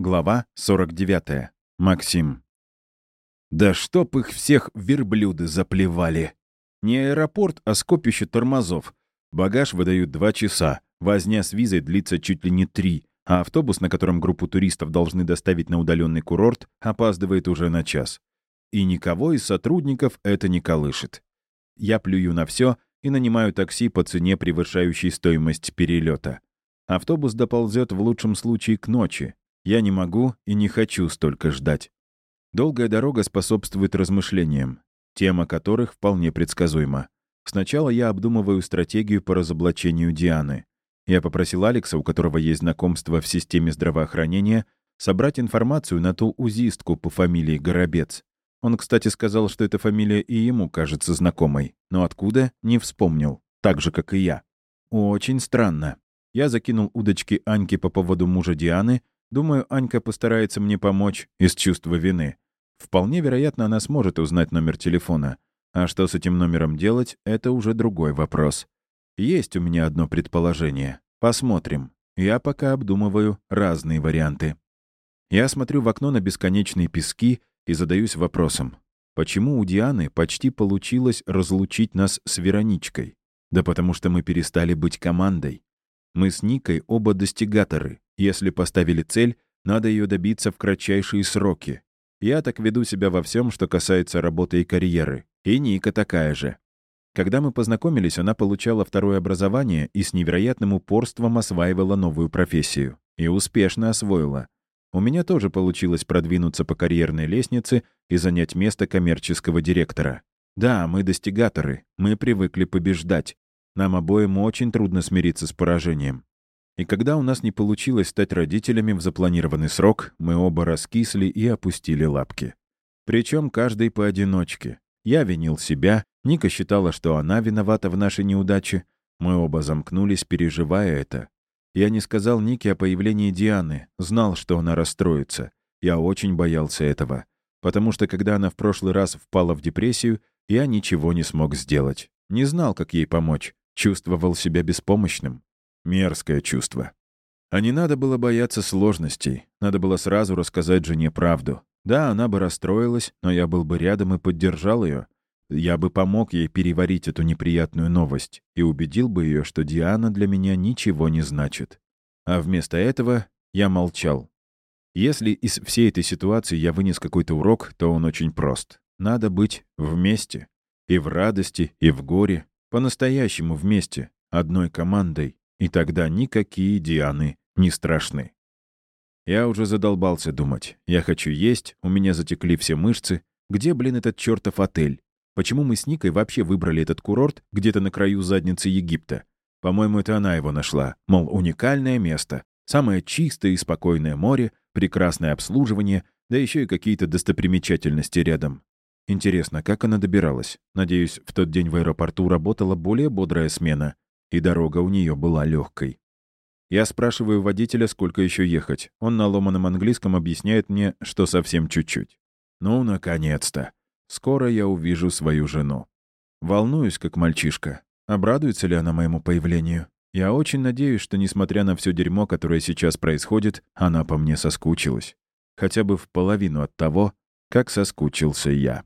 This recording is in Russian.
Глава 49. Максим. Да чтоб их всех верблюды заплевали. Не аэропорт, а скопище тормозов. Багаж выдают два часа. Возня с визой длится чуть ли не три. А автобус, на котором группу туристов должны доставить на удаленный курорт, опаздывает уже на час. И никого из сотрудников это не колышет. Я плюю на все и нанимаю такси по цене, превышающей стоимость перелета. Автобус доползет в лучшем случае к ночи, я не могу и не хочу столько ждать. Долгая дорога способствует размышлениям, тема которых вполне предсказуема. Сначала я обдумываю стратегию по разоблачению Дианы. Я попросил Алекса, у которого есть знакомство в системе здравоохранения, собрать информацию на ту узистку по фамилии Горобец. Он, кстати, сказал, что эта фамилия и ему кажется знакомой, но откуда — не вспомнил, так же, как и я. Очень странно. Я закинул удочки Аньки по поводу мужа Дианы, Думаю, Анька постарается мне помочь из чувства вины. Вполне вероятно, она сможет узнать номер телефона. А что с этим номером делать, это уже другой вопрос. Есть у меня одно предположение. Посмотрим. Я пока обдумываю разные варианты. Я смотрю в окно на бесконечные пески и задаюсь вопросом. Почему у Дианы почти получилось разлучить нас с Вероничкой? Да потому что мы перестали быть командой. Мы с Никой оба достигаторы. Если поставили цель, надо ее добиться в кратчайшие сроки. Я так веду себя во всем, что касается работы и карьеры. И Ника такая же. Когда мы познакомились, она получала второе образование и с невероятным упорством осваивала новую профессию. И успешно освоила. У меня тоже получилось продвинуться по карьерной лестнице и занять место коммерческого директора. Да, мы достигаторы, мы привыкли побеждать. Нам обоим очень трудно смириться с поражением. И когда у нас не получилось стать родителями в запланированный срок, мы оба раскисли и опустили лапки. Причем каждый поодиночке. Я винил себя, Ника считала, что она виновата в нашей неудаче. Мы оба замкнулись, переживая это. Я не сказал Нике о появлении Дианы, знал, что она расстроится. Я очень боялся этого. Потому что, когда она в прошлый раз впала в депрессию, я ничего не смог сделать. Не знал, как ей помочь. Чувствовал себя беспомощным. Мерзкое чувство. А не надо было бояться сложностей. Надо было сразу рассказать жене правду. Да, она бы расстроилась, но я был бы рядом и поддержал ее. Я бы помог ей переварить эту неприятную новость и убедил бы ее, что Диана для меня ничего не значит. А вместо этого я молчал. Если из всей этой ситуации я вынес какой-то урок, то он очень прост. Надо быть вместе. И в радости, и в горе. По-настоящему вместе, одной командой. И тогда никакие Дианы не страшны. Я уже задолбался думать. Я хочу есть, у меня затекли все мышцы. Где, блин, этот чертов отель? Почему мы с Никой вообще выбрали этот курорт где-то на краю задницы Египта? По-моему, это она его нашла. Мол, уникальное место. Самое чистое и спокойное море, прекрасное обслуживание, да еще и какие-то достопримечательности рядом. Интересно, как она добиралась? Надеюсь, в тот день в аэропорту работала более бодрая смена и дорога у нее была легкой. Я спрашиваю водителя, сколько еще ехать. Он на ломаном английском объясняет мне, что совсем чуть-чуть. Ну, наконец-то. Скоро я увижу свою жену. Волнуюсь, как мальчишка. Обрадуется ли она моему появлению? Я очень надеюсь, что, несмотря на все дерьмо, которое сейчас происходит, она по мне соскучилась. Хотя бы в половину от того, как соскучился я.